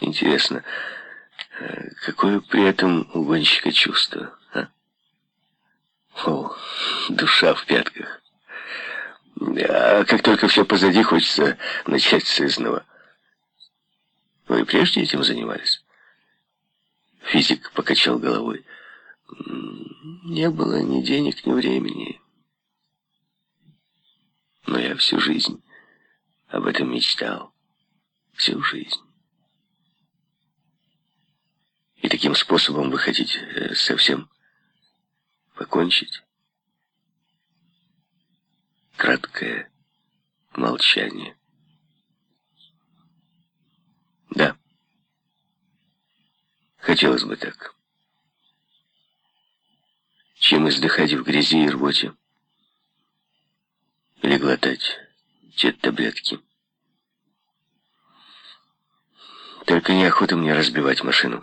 Интересно, э, какое при этом у гонщика чувство, а? О, душа в пятках. А как только все позади, хочется начать с изного. Вы прежде этим занимались? Физик покачал головой. Не было ни денег, ни времени. Но я всю жизнь об этом мечтал. Всю жизнь. И таким способом вы хотите э, совсем покончить? Краткое молчание. Да. Хотелось бы так. Чем издыхать в грязи и рвоте. Или глотать те таблетки. Только неохота мне разбивать машину.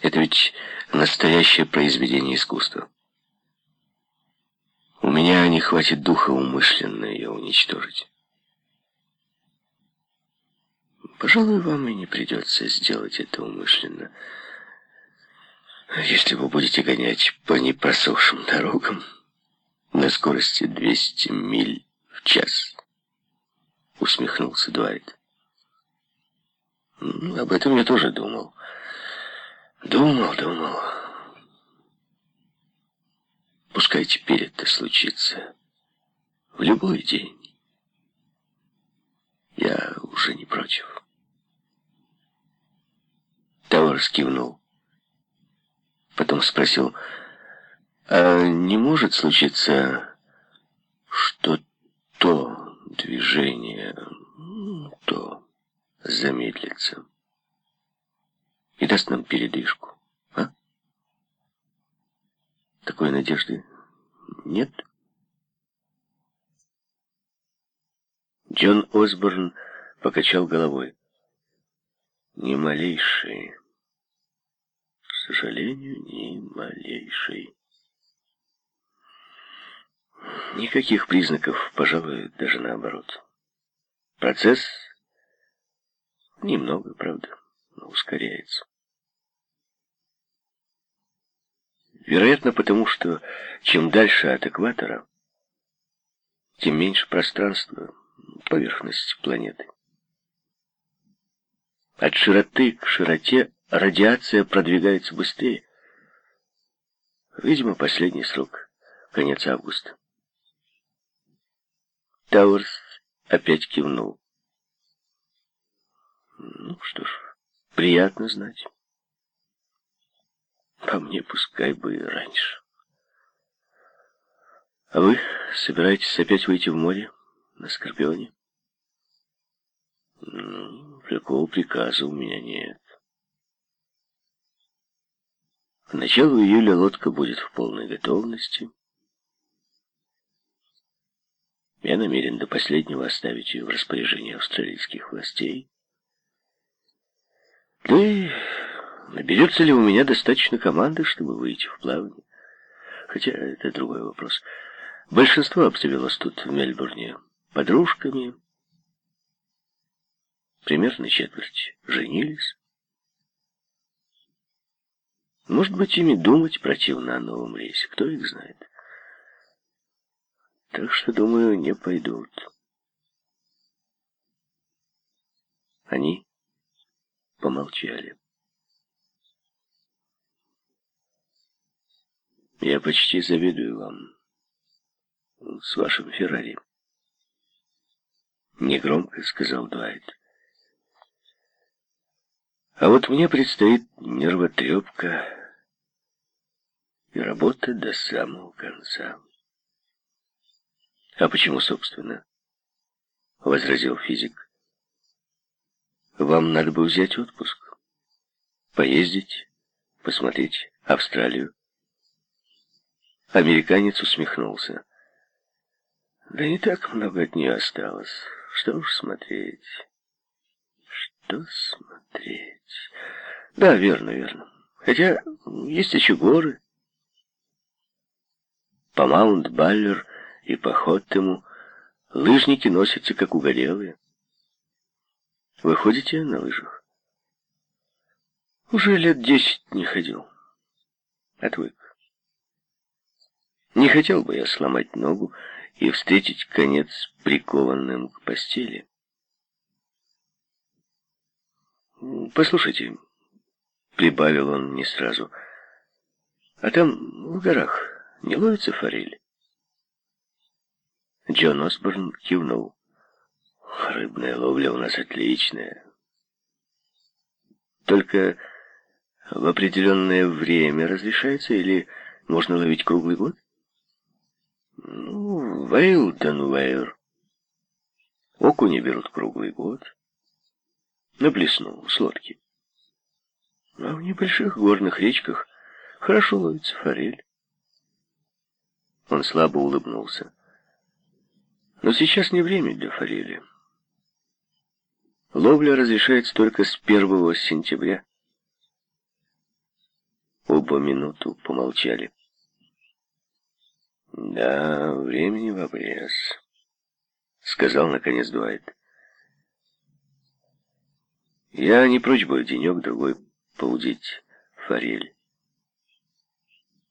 Это ведь настоящее произведение искусства. У меня не хватит духа умышленно ее уничтожить. Пожалуй, вам и не придется сделать это умышленно. Если вы будете гонять по непросохшим дорогам на скорости 200 миль в час, усмехнулся Дуайт. Об этом я тоже думал. Думал, думал. Пускай теперь это случится в любой день. Я уже не против. Тауэрс кивнул. Потом спросил, а не может случиться, что то движение, то замедлится и даст нам передышку, а? Такой надежды нет? Джон Осборн покачал головой. Ни малейшей. К сожалению, ни малейшей. Никаких признаков, пожалуй, даже наоборот. Процесс немного, правда, ускоряется. Вероятно, потому что чем дальше от экватора, тем меньше пространства, поверхность планеты. От широты к широте радиация продвигается быстрее. Видимо, последний срок — конец августа. Тауэрс опять кивнул. Ну что ж, приятно знать. По мне пускай бы и раньше. А вы собираетесь опять выйти в море на Скорпионе? Ну, такого приказа у меня нет. К началу июля лодка будет в полной готовности. Я намерен до последнего оставить ее в распоряжении австралийских властей. Да и Наберется ли у меня достаточно команды, чтобы выйти в плавание? Хотя это другой вопрос. Большинство обзавелось тут в Мельбурне подружками. Примерно четверть женились. Может быть, ими думать противно о новом рейсе, кто их знает. Так что, думаю, не пойдут. Они помолчали. Я почти завидую вам с вашим Феррари. Негромко сказал Дуайт. А вот мне предстоит нервотрепка и работа до самого конца. А почему, собственно? Возразил физик. Вам надо бы взять отпуск, поездить, посмотреть Австралию. Американец усмехнулся. Да не так много от нее осталось. Что уж смотреть. Что смотреть? Да, верно, верно. Хотя есть еще горы. По Маунт-Баллер и по Хоттему лыжники носятся как угорелые. Вы ходите на лыжах? Уже лет десять не ходил. Отвык. Не хотел бы я сломать ногу и встретить конец прикованным к постели. «Послушайте», — прибавил он не сразу, — «а там, в горах, не ловится форель?» Джон Осборн кивнул. «Рыбная ловля у нас отличная. Только в определенное время разрешается или можно ловить круглый год?» «Ну, вейл да ну вейл. Окуни берут круглый год» наблеснул с лодки. А в небольших горных речках хорошо ловится форель. Он слабо улыбнулся. Но сейчас не время для форели. Ловля разрешается только с 1 сентября. Оба минуту помолчали. «Да, времени в обрез», — сказал наконец Дуайт. Я не прочь бы денек-другой поудить форель.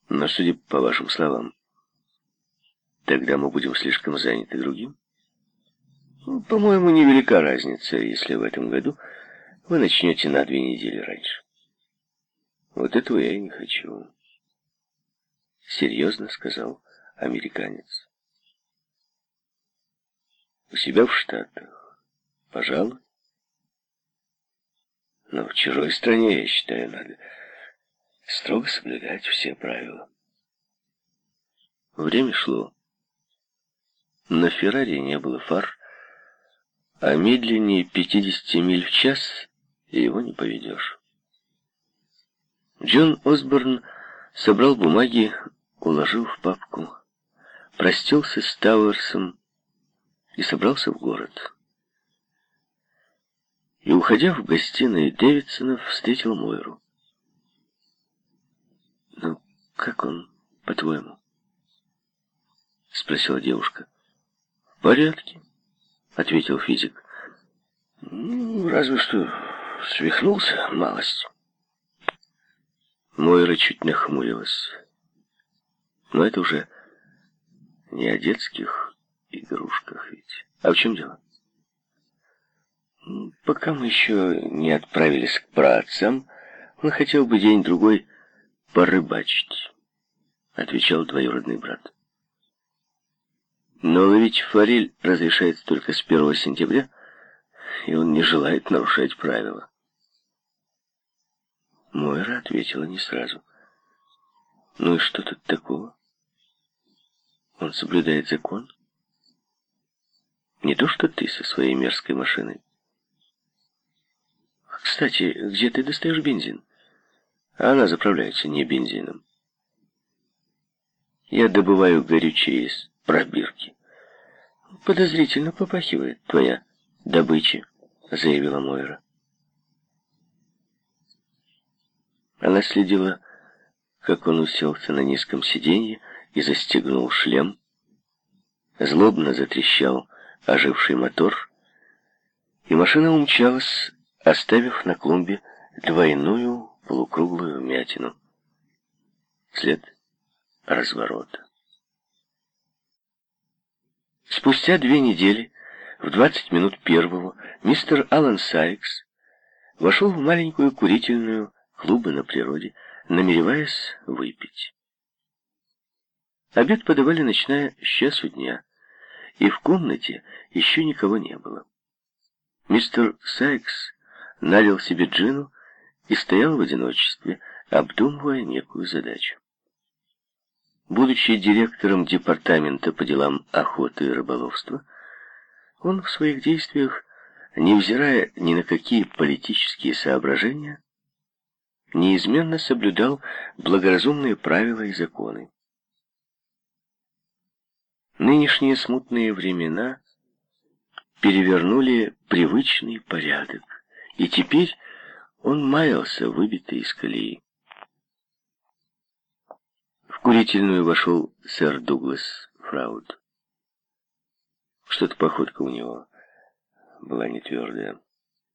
Но, судя по вашим словам, тогда мы будем слишком заняты другим. Ну, по-моему, невелика разница, если в этом году вы начнете на две недели раньше. Вот этого я и не хочу. Серьезно сказал американец. У себя в Штатах, пожалуй. Но в чужой стране, я считаю, надо строго соблюдать все правила. Время шло. На Феррари не было фар, а медленнее 50 миль в час его не поведешь. Джон Осборн собрал бумаги, уложил в папку, простился с Тауэрсом и собрался в город и, уходя в гостиной Дэвидсона, встретил Мойру. «Ну, как он, по-твоему?» — спросила девушка. «В порядке», — ответил физик. «Ну, разве что свихнулся малость». Мойра чуть нахмурилась. Но это уже не о детских игрушках ведь. А в чем дело? Пока мы еще не отправились к праотцам, он хотел бы день-другой порыбачить, отвечал двоюродный брат. Но ловить форель разрешается только с 1 сентября, и он не желает нарушать правила. Мойра ответила не сразу. Ну и что тут такого? Он соблюдает закон. Не то, что ты со своей мерзкой машиной. Кстати, где ты достаешь бензин? Она заправляется не бензином. Я добываю горючее из пробирки. Подозрительно попахивает твоя добыча, заявила Мойра. Она следила, как он уселся на низком сиденье и застегнул шлем. Злобно затрещал оживший мотор, и машина умчалась оставив на клумбе двойную полукруглую вмятину. След разворота. Спустя две недели, в двадцать минут первого, мистер Алан Сайкс вошел в маленькую курительную клубы на природе, намереваясь выпить. Обед подавали начиная с часу дня, и в комнате еще никого не было. Мистер Сайкс налил себе джину и стоял в одиночестве, обдумывая некую задачу. Будучи директором департамента по делам охоты и рыболовства, он в своих действиях, невзирая ни на какие политические соображения, неизменно соблюдал благоразумные правила и законы. Нынешние смутные времена перевернули привычный порядок. И теперь он маялся, выбитый из колеи. В курительную вошел сэр Дуглас Фрауд. Что-то походка у него была не твердая.